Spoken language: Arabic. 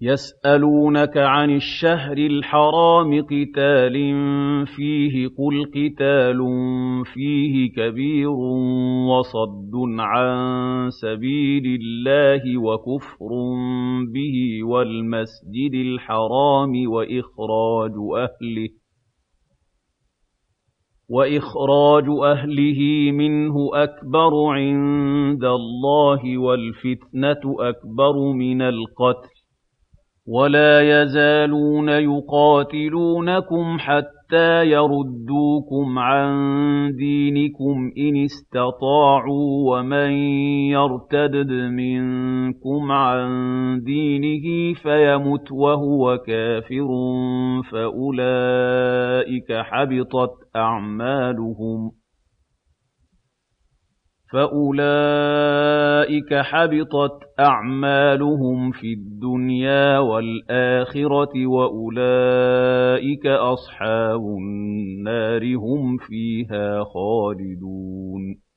يَسْأَلُونَكَ عَنِ الشَّهْرِ الْحَرَامِ قِتَالٍ فِيهِ ۖ قُلْ قِتَالٌ فِيهِ كَبِيرٌ وَصَدٌّ عَن سَبِيلِ اللَّهِ وَكُفْرٌ بِهِ وَالْمَسْجِدِ الْحَرَامِ وَإِخْرَاجُ أَهْلِهِ مِنْهُ أَكْبَرُ عِندَ اللَّهِ وَالْفِتْنَةُ أَكْبَرُ مِنَ الْقَتْلِ ۗ وَلَا يَزَالُونَ يُقَاتِلُونَكُمْ حَتَّىٰ يَرُدُّوكُمْ عَن دِينِكُمْ إِنِ اسْتَطَاعُوا ۚ وَمَن يَرْتَدِدْ مِنكُمْ عَن دِينِهِ فَيَمُتْ وَهُوَ كَافِرٌ فَأُولَٰئِكَ حَبِطَتْ أَعْمَالُهُمْ فِي الدُّنْيَا وَالْآخِرَةِ ۖ وَأُولَٰئِكَ أَصْحَابُ النَّارِ ۖ هُمْ فِيهَا خَالِدُونَ